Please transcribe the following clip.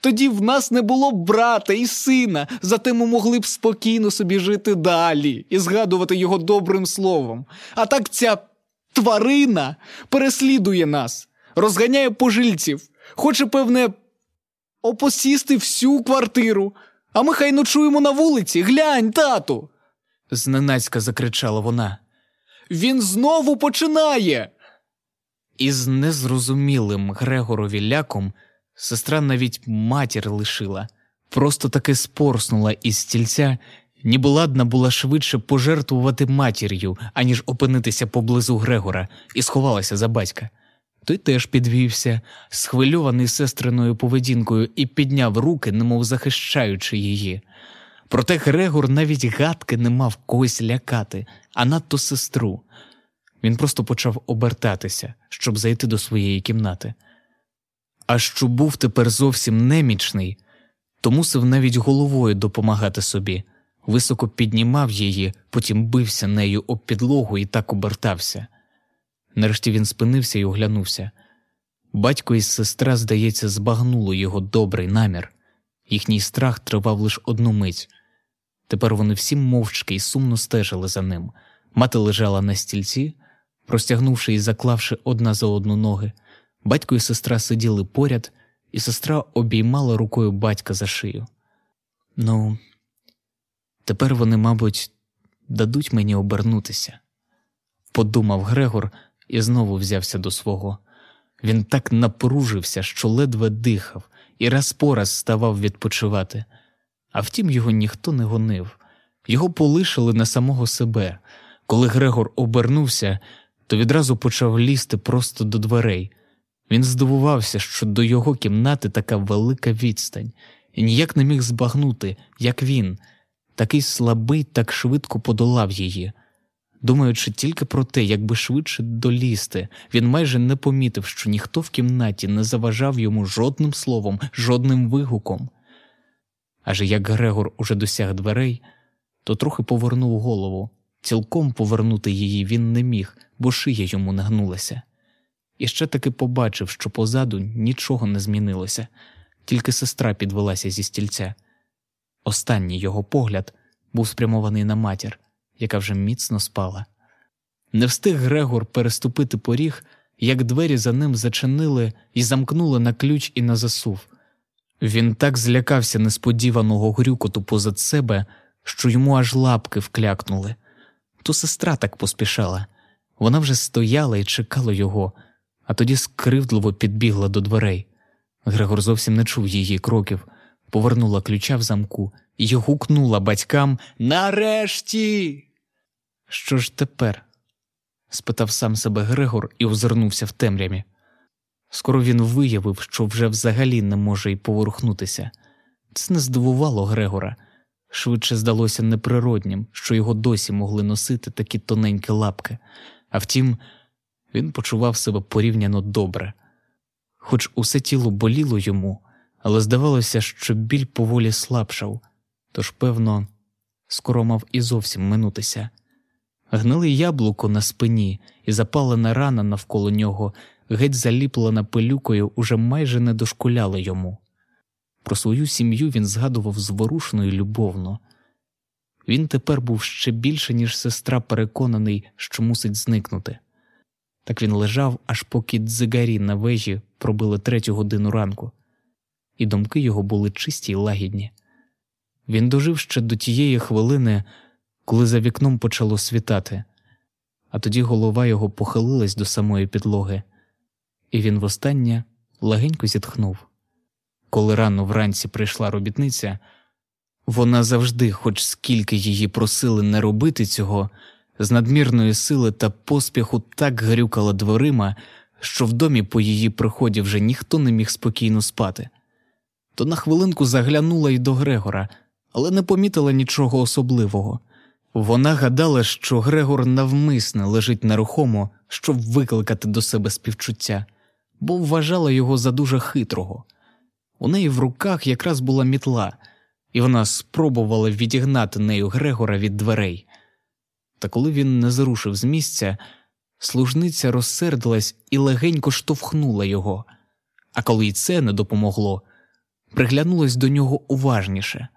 Тоді в нас не було б брата і сина, зате ми могли б спокійно собі жити далі і згадувати його добрим словом. А так ця тварина переслідує нас, розганяє пожильців, хоче, певне, опосісти всю квартиру, а ми хай ночуємо на вулиці. Глянь, тату. зненацька закричала вона. Він знову починає. Із незрозумілим Грегорові ляком сестра навіть матір лишила, просто таки спорснула із стільця, ніби ладна була швидше пожертвувати матір'ю, аніж опинитися поблизу Грегора, і сховалася за батька. Той теж підвівся, схвильований сестриною поведінкою, і підняв руки, немов захищаючи її. Проте Грегор навіть гадки не мав когось лякати, а надто сестру. Він просто почав обертатися, щоб зайти до своєї кімнати. А що був тепер зовсім немічний, то мусив навіть головою допомагати собі, високо піднімав її, потім бився нею об підлогу і так обертався. Нарешті він спинився і оглянувся. Батько і сестра, здається, збагнуло його добрий намір. Їхній страх тривав лише одну мить. Тепер вони всі мовчки і сумно стежили за ним. Мати лежала на стільці, простягнувши і заклавши одна за одну ноги. Батько і сестра сиділи поряд, і сестра обіймала рукою батька за шию. Ну, тепер вони, мабуть, дадуть мені обернутися, подумав Грегор і знову взявся до свого. Він так напружився, що ледве дихав, і раз по раз ставав відпочивати. А втім, його ніхто не гонив, його полишили на самого себе. Коли Грегор обернувся, то відразу почав лізти просто до дверей. Він здивувався, що до його кімнати така велика відстань, і ніяк не міг збагнути, як він, такий слабий, так швидко подолав її. Думаючи тільки про те, як би швидше долізти, він майже не помітив, що ніхто в кімнаті не заважав йому жодним словом, жодним вигуком. Аж як Грегор уже досяг дверей, то трохи повернув голову. Цілком повернути її він не міг, бо шия йому нагнулася. І ще таки побачив, що позаду нічого не змінилося, тільки сестра підвелася зі стільця. Останній його погляд був спрямований на матір, яка вже міцно спала. Не встиг Грегор переступити поріг, як двері за ним зачинили і замкнули на ключ і на засув. Він так злякався несподіваного грюкоту позад себе, що йому аж лапки вклякнули. То сестра так поспішала. Вона вже стояла і чекала його, а тоді скривдливо підбігла до дверей. Грегор зовсім не чув її кроків, повернула ключа в замку і гукнула батькам Нарешті. Що ж тепер? спитав сам себе Грегор і озирнувся в темряві. Скоро він виявив, що вже взагалі не може й поворухнутися. Це не здивувало Грегора. Швидше здалося неприроднім, що його досі могли носити такі тоненькі лапки, а втім, він почував себе порівняно добре. Хоч усе тіло боліло йому, але здавалося, що біль поволі слабшав, тож, певно, скоро мав і зовсім минутися. Гниле яблуко на спині і запалена рана навколо нього геть заліплена пилюкою, уже майже не дошкуляла йому. Про свою сім'ю він згадував зворушно і любовно. Він тепер був ще більше, ніж сестра, переконаний, що мусить зникнути. Так він лежав, аж поки дзигарі на вежі пробили третю годину ранку, і думки його були чисті й лагідні. Він дожив ще до тієї хвилини, коли за вікном почало світати, а тоді голова його похилилась до самої підлоги і він востаннє легенько зітхнув. Коли рано вранці прийшла робітниця, вона завжди, хоч скільки її просили не робити цього, з надмірної сили та поспіху так грюкала дверима, що в домі по її приході вже ніхто не міг спокійно спати. То на хвилинку заглянула й до Грегора, але не помітила нічого особливого. Вона гадала, що Грегор навмисне лежить нерухомо, щоб викликати до себе співчуття бо вважала його за дуже хитрого. У неї в руках якраз була мітла, і вона спробувала відігнати нею Грегора від дверей. Та коли він не зрушив з місця, служниця розсердилась і легенько штовхнула його, а коли й це не допомогло, приглянулась до нього уважніше.